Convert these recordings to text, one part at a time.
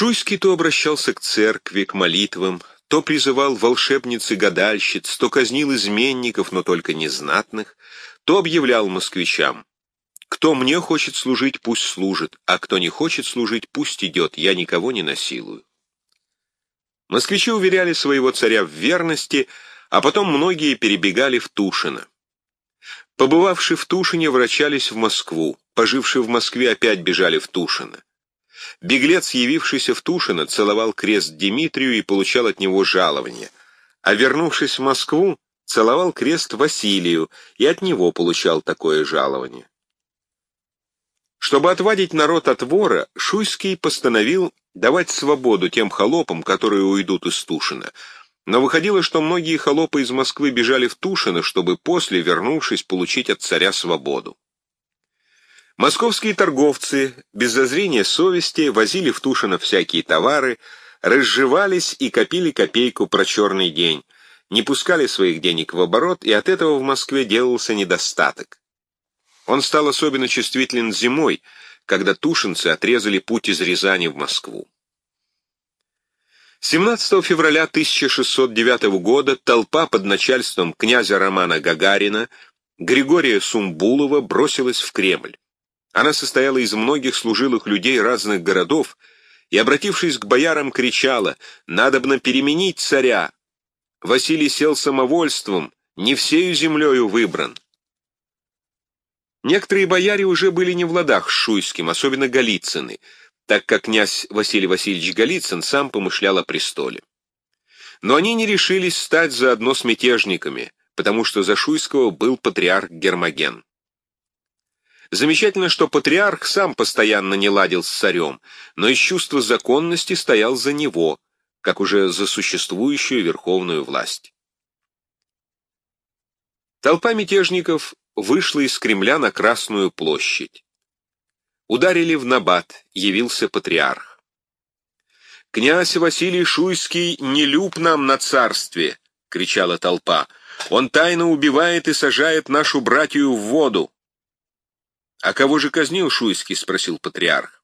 Шуйский то обращался к церкви, к молитвам, то призывал волшебниц и гадальщиц, то казнил изменников, но только незнатных, то объявлял москвичам, «Кто мне хочет служить, пусть служит, а кто не хочет служить, пусть идет, я никого не насилую». Москвичи уверяли своего царя в верности, а потом многие перебегали в Тушино. Побывавшие в Тушине, вращались в Москву, пожившие в Москве, опять бежали в Тушино. Беглец, явившийся в Тушино, целовал крест Дмитрию и получал от него жалование, а вернувшись в Москву, целовал крест Василию и от него получал такое жалование. Чтобы отвадить народ от вора, Шуйский постановил давать свободу тем холопам, которые уйдут из Тушина. Но выходило, что многие холопы из Москвы бежали в Тушино, чтобы после, вернувшись, получить от царя свободу. Московские торговцы, без зазрения совести, возили в Тушино всякие товары, разживались и копили копейку про черный день, не пускали своих денег в оборот, и от этого в Москве делался недостаток. Он стал особенно чувствителен зимой, когда тушинцы отрезали путь из Рязани в Москву. 17 февраля 1609 года толпа под начальством князя Романа Гагарина Григория Сумбулова бросилась в Кремль. Она состояла из многих служилых людей разных городов и, обратившись к боярам, кричала «Надобно переменить царя! Василий сел самовольством, не всею землею выбран». Некоторые бояре уже были не в ладах с Шуйским, особенно Голицыны, так как князь Василий Васильевич Голицын сам помышлял о престоле. Но они не решились стать заодно с мятежниками, потому что за Шуйского был патриарх Гермоген. Замечательно, что патриарх сам постоянно не ладил с царем, но из чувства законности стоял за него, как уже за существующую верховную власть. Толпа мятежников вышла из Кремля на Красную площадь. Ударили в набат, явился патриарх. «Князь Василий Шуйский не люб нам на царстве!» — кричала толпа. «Он тайно убивает и сажает нашу братью в воду!» «А кого же казнил Шуйский?» — спросил патриарх.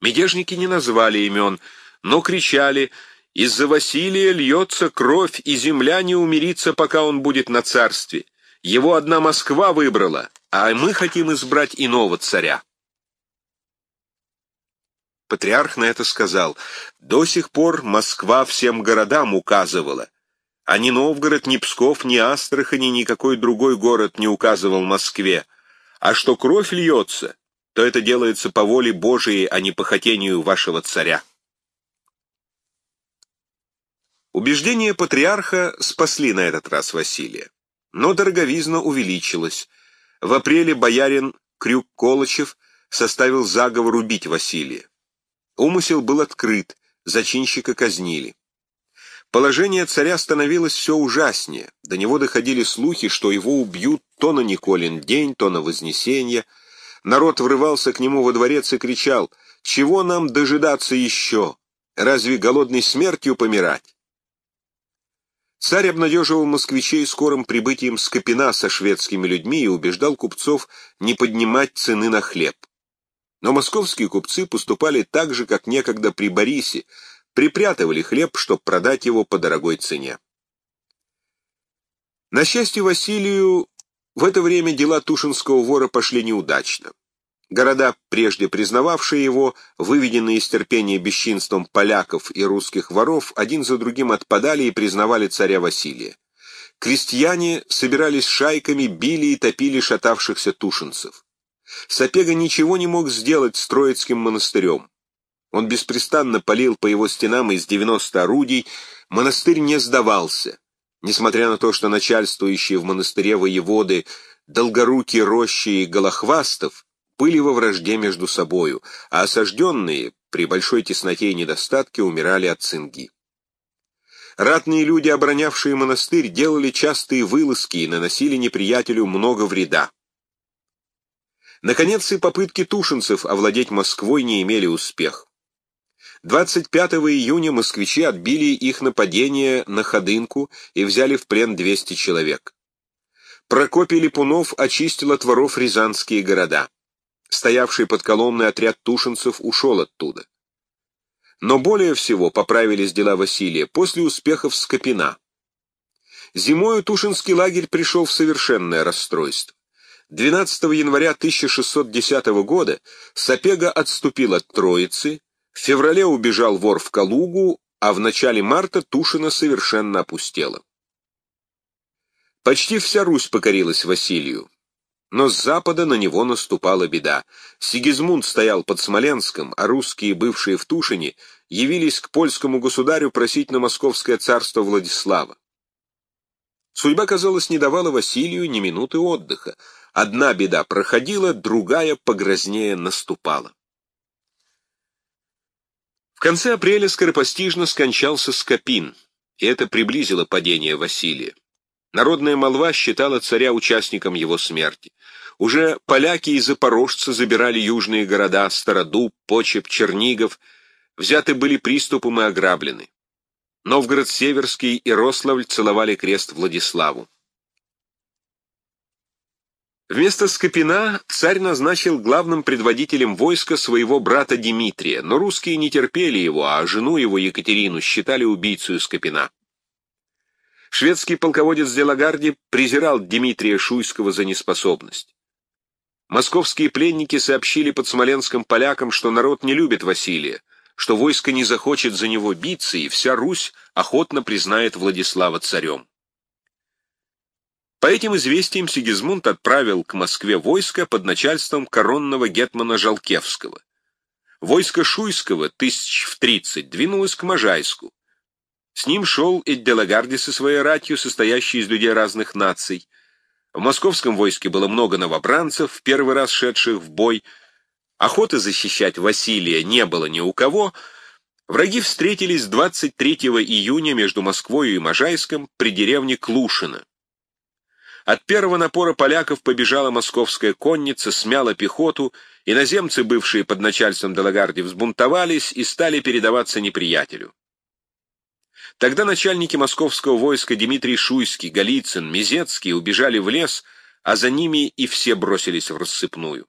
Мятежники не назвали имен, но кричали «Из-за Василия льется кровь, и земля не умирится, пока он будет на царстве. Его одна Москва выбрала, а мы хотим избрать иного царя». Патриарх на это сказал, «До сих пор Москва всем городам указывала, а ни Новгород, ни Псков, ни Астрахани, никакой другой город не указывал Москве». А что кровь льется, то это делается по воле Божией, а не по хотению вашего царя. Убеждения патриарха спасли на этот раз Василия. Но дороговизна увеличилась. В апреле боярин Крюк-Колычев составил заговор убить Василия. Умысел был открыт, зачинщика казнили. Положение царя становилось все ужаснее. До него доходили слухи, что его убьют то на Николин день, то на Вознесенье. Народ врывался к нему во дворец и кричал, «Чего нам дожидаться еще? Разве голодной смертью помирать?» Царь обнадеживал москвичей скорым прибытием Скопина со шведскими людьми и убеждал купцов не поднимать цены на хлеб. Но московские купцы поступали так же, как некогда при Борисе, припрятывали хлеб, чтобы продать его по дорогой цене. На счастье Василию, в это время дела Тушинского вора пошли неудачно. Города, прежде признававшие его, выведенные из терпения бесчинством поляков и русских воров, один за другим отпадали и признавали царя Василия. Крестьяне собирались шайками, били и топили шатавшихся тушинцев. Сапега ничего не мог сделать с Троицким монастырем. Он беспрестанно палил по его стенам из 90 орудий, монастырь не сдавался. Несмотря на то, что начальствующие в монастыре воеводы Долгорукий, Рощи и Голохвастов были во вражде между собою, а осажденные при большой тесноте и недостатке умирали от цинги. Ратные люди, оборонявшие монастырь, делали частые вылазки и наносили неприятелю много вреда. Наконец, и попытки тушинцев овладеть Москвой не имели успеха. 25 июня москвичи отбили их нападение на Ходынку и взяли в плен 200 человек. Прокопий Липунов очистил от воров рязанские города. Стоявший под Коломной отряд тушинцев ушел оттуда. Но более всего поправились дела Василия после успехов Скопина. Зимою Тушинский лагерь пришел в совершенное расстройство. 12 января 1610 года Сапега отступил от Троицы, в феврале убежал вор в Калугу, а в начале марта Тушина совершенно опустела. Почти вся Русь покорилась Василию. Но с запада на него наступала беда. Сигизмунд стоял под Смоленском, а русские, бывшие в Тушине, явились к польскому государю просить на московское царство Владислава. Судьба, казалось, не давала Василию ни минуты отдыха. Одна беда проходила, другая погрознее наступала. В конце апреля скоропостижно скончался Скопин, и это приблизило падение Василия. Народная молва считала царя участником его смерти. Уже поляки и запорожцы забирали южные города Стародуб, Почеп, Чернигов, взяты были приступом и ограблены. Новгород-Северский и Рославль целовали крест Владиславу. Вместо Скопина царь назначил главным предводителем войска своего брата Дмитрия, но русские не терпели его, а жену его Екатерину считали убийцей Скопина. Шведский полководец Делагарди презирал Дмитрия Шуйского за неспособность. Московские пленники сообщили под Смоленском полякам, что народ не любит Василия, что войско не захочет за него биться, и вся Русь охотно признает Владислава царем. По этим известиям Сигизмунд отправил к Москве войско под начальством коронного гетмана Жалкевского. Войско Шуйского, тысяч в тридцать, двинулось к Можайску. С ним шел и Делагарди со своей ратью, состоящей из людей разных наций. В московском войске было много новобранцев, в первый раз шедших в бой. Охоты защищать Василия не было ни у кого. Враги встретились 23 июня между Москвой и Можайском при деревне Клушино. От первого напора поляков побежала московская конница, смяла пехоту, иноземцы, бывшие под начальством Делагарди, взбунтовались и стали передаваться неприятелю. Тогда начальники московского войска Дмитрий Шуйский, Голицын, Мизецкий убежали в лес, а за ними и все бросились в рассыпную.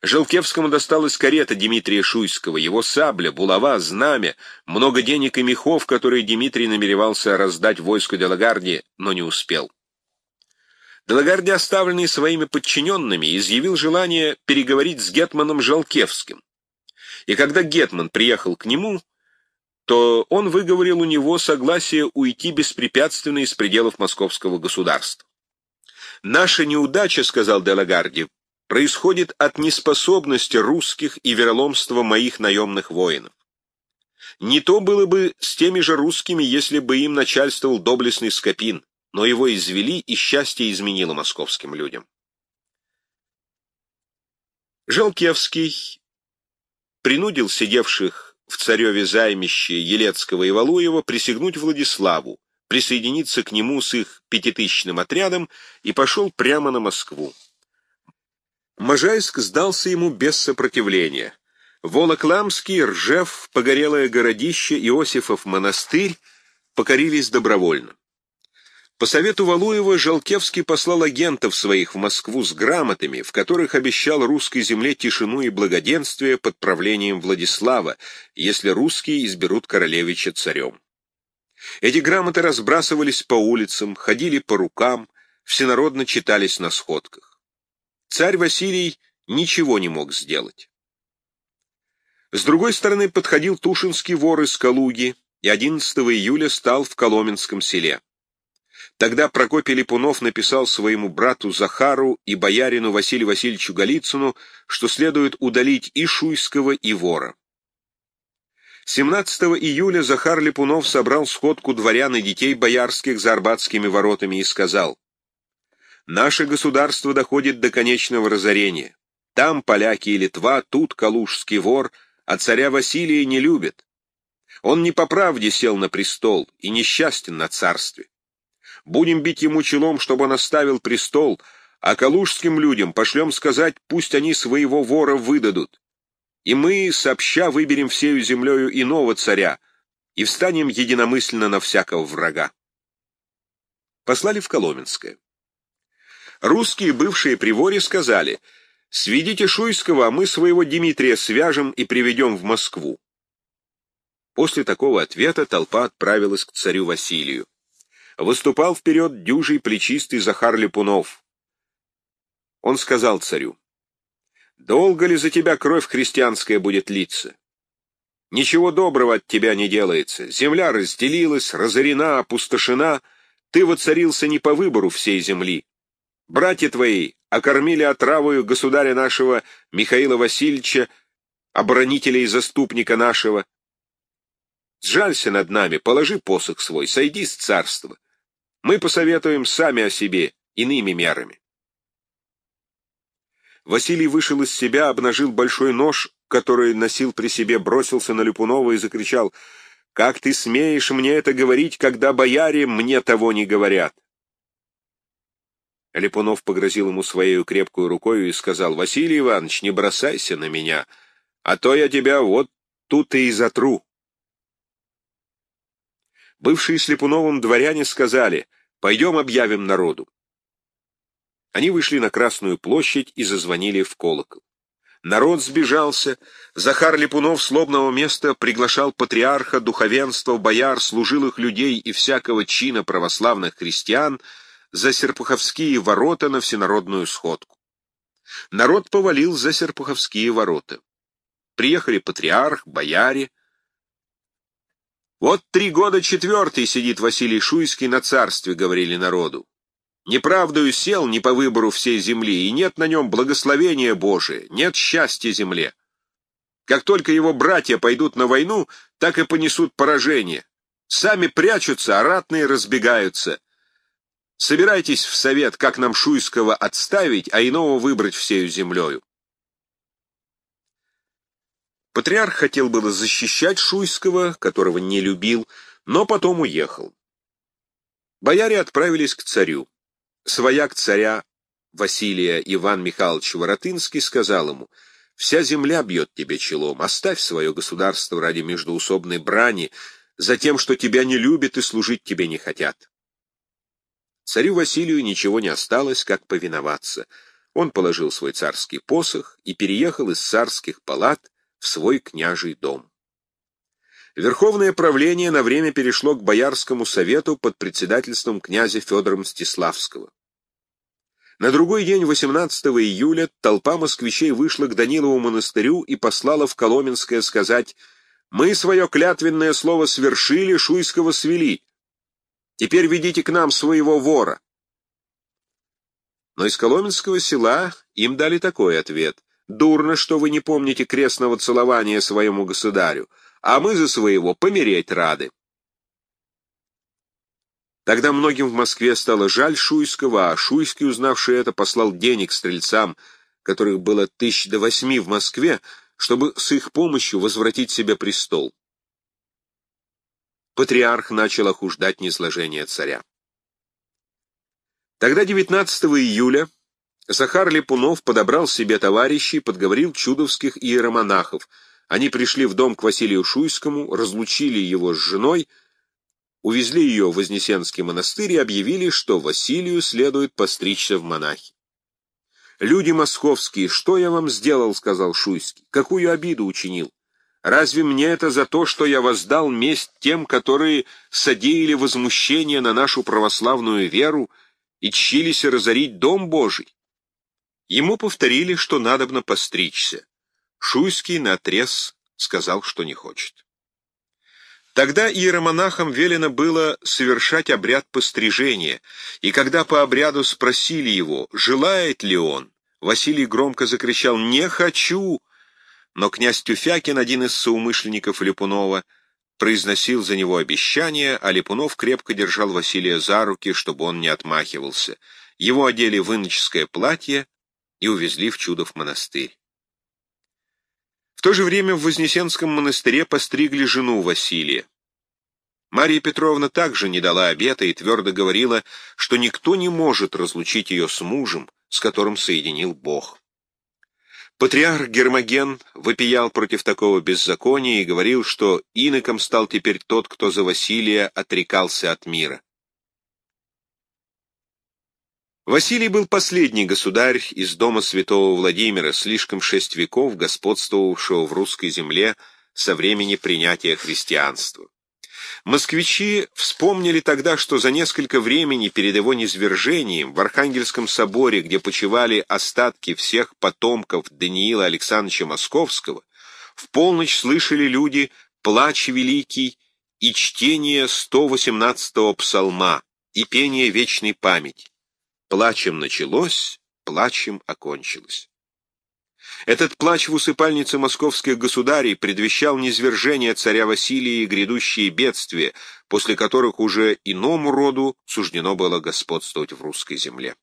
Желкевскому досталась карета Дмитрия Шуйского, его сабля, булава, знамя, много денег и мехов, которые Дмитрий намеревался раздать войску Делагарди, но не успел. Делагарди, оставленный своими подчиненными, изъявил желание переговорить с Гетманом Жалкевским. И когда Гетман приехал к нему, то он выговорил у него согласие уйти беспрепятственно из пределов московского государства. «Наша неудача, — сказал Делагарди, — происходит от неспособности русских и вероломства моих наемных воинов. Не то было бы с теми же русскими, если бы им начальствовал доблестный Скопин но его извели, и счастье изменило московским людям. Желкевский принудил сидевших в цареве займище Елецкого и Валуева присягнуть Владиславу, присоединиться к нему с их пятитысячным отрядом и пошел прямо на Москву. Можайск сдался ему без сопротивления. Волокламский, Ржев, Погорелое городище, Иосифов монастырь покорились добровольно. По совету Валуева Желкевский послал агентов своих в Москву с грамотами, в которых обещал русской земле тишину и благоденствие под правлением Владислава, если русские изберут королевича царем. Эти грамоты разбрасывались по улицам, ходили по рукам, всенародно читались на сходках. Царь Василий ничего не мог сделать. С другой стороны подходил Тушинский вор из Калуги и 11 июля стал в Коломенском селе. Тогда Прокопий Липунов написал своему брату Захару и боярину Василию Васильевичу Голицыну, что следует удалить и Шуйского, и вора. 17 июля Захар Липунов собрал сходку дворян и детей боярских за Арбатскими воротами и сказал, «Наше государство доходит до конечного разорения. Там поляки и Литва, тут калужский вор, а царя Василия не любят. Он не по правде сел на престол и несчастен на царстве. Будем бить ему челом, чтобы он оставил престол, а калужским людям пошлем сказать, пусть они своего вора выдадут. И мы сообща выберем всею землею иного царя и встанем единомысленно на всякого врага. Послали в Коломенское. Русские, бывшие при воре, сказали, «Сведите Шуйского, а мы своего Дмитрия свяжем и приведем в Москву». После такого ответа толпа отправилась к царю Василию. Выступал вперед дюжий плечистый Захар Липунов. Он сказал царю, «Долго ли за тебя кровь христианская будет литься? Ничего доброго от тебя не делается. Земля разделилась, разорена, опустошена. Ты воцарился не по выбору всей земли. Братья твои окормили отравою государя нашего Михаила Васильевича, оборонителя и заступника нашего. Сжалься над нами, положи посох свой, сойди с царства. Мы посоветуем сами о себе иными мерами. Василий вышел из себя, обнажил большой нож, который носил при себе, бросился на Липунова и закричал «Как ты смеешь мне это говорить, когда бояре мне того не говорят?» Липунов погрозил ему своей крепкую рукой и сказал «Василий Иванович, не бросайся на меня, а то я тебя вот тут и затру». Бывшие с Липуновым дворяне сказали «Пойдем объявим народу». Они вышли на Красную площадь и зазвонили в колокол. Народ сбежался. Захар Липунов с лобного места приглашал патриарха, духовенство, бояр, служилых людей и всякого чина православных христиан за Серпуховские ворота на всенародную сходку. Народ повалил за Серпуховские ворота. Приехали патриарх, бояре. «Вот три года четвертый сидит Василий Шуйский на царстве», — говорили народу. Неправдою сел не по выбору всей земли, и нет на нем благословения Божия, нет счастья земле. Как только его братья пойдут на войну, так и понесут поражение. Сами прячутся, а ратные разбегаются. Собирайтесь в совет, как нам Шуйского отставить, а иного выбрать всею землею. Патриарх хотел было защищать Шуйского, которого не любил, но потом уехал. Бояре отправились к царю. Свояк царя Василия Иван Михайлович Воротынский сказал ему, «Вся земля бьет тебе челом, оставь свое государство ради междоусобной брани, за тем, что тебя не любят и служить тебе не хотят». Царю Василию ничего не осталось, как повиноваться. Он положил свой царский посох и переехал из царских палат в свой княжий дом. Верховное правление на время перешло к Боярскому совету под председательством князя Федора Мстиславского. На другой день, 18 июля, толпа москвичей вышла к Данилову монастырю и послала в Коломенское сказать «Мы свое клятвенное слово свершили, Шуйского свели. Теперь ведите к нам своего вора». Но из Коломенского села им дали такой ответ «Дурно, что вы не помните крестного целования своему государю а мы за своего помереть рады. Тогда многим в Москве стало жаль Шуйского, а Шуйский, узнавший это, послал денег стрельцам, которых было тысяч до восьми в Москве, чтобы с их помощью возвратить себе престол. Патриарх начал охуждать низложение царя. Тогда, 19 июля, Захар Липунов подобрал себе товарищей, подговорил чудовских иеромонахов — они пришли в дом к Василию Шуйскому, разлучили его с женой, увезли ее в Вознесенский монастырь и объявили, что Василию следует постричься в монахи. «Люди московские, что я вам сделал?» — сказал Шуйский. «Какую обиду учинил? Разве мне это за то, что я воздал месть тем, которые содеяли возмущение на нашу православную веру и чились разорить Дом Божий?» Ему повторили, что надобно постричься. Шуйский наотрез сказал, что не хочет. Тогда иеромонахам велено было совершать обряд пострижения, и когда по обряду спросили его, желает ли он, Василий громко закричал «Не хочу!», но князь Тюфякин, один из соумышленников Липунова, произносил за него обещание, а Липунов крепко держал Василия за руки, чтобы он не отмахивался. Его одели в иноческое платье и увезли в Чудов монастырь. В то же время в Вознесенском монастыре постригли жену Василия. Мария Петровна также не дала обета и твердо говорила, что никто не может разлучить ее с мужем, с которым соединил Бог. Патриарх Гермоген вопиял против такого беззакония и говорил, что иноком стал теперь тот, кто за Василия отрекался от мира. Василий был последний государь из дома святого Владимира, слишком шесть веков господствовавшего в русской земле со времени принятия христианства. Москвичи вспомнили тогда, что за несколько времени перед его низвержением в Архангельском соборе, где почивали остатки всех потомков Даниила Александровича Московского, в полночь слышали люди плач великий и чтение 118-го псалма и пение вечной памяти. Плачем началось, плачем окончилось. Этот плач в усыпальнице московских государей предвещал низвержение царя Василия и грядущие бедствия, после которых уже иному роду суждено было господствовать в русской земле.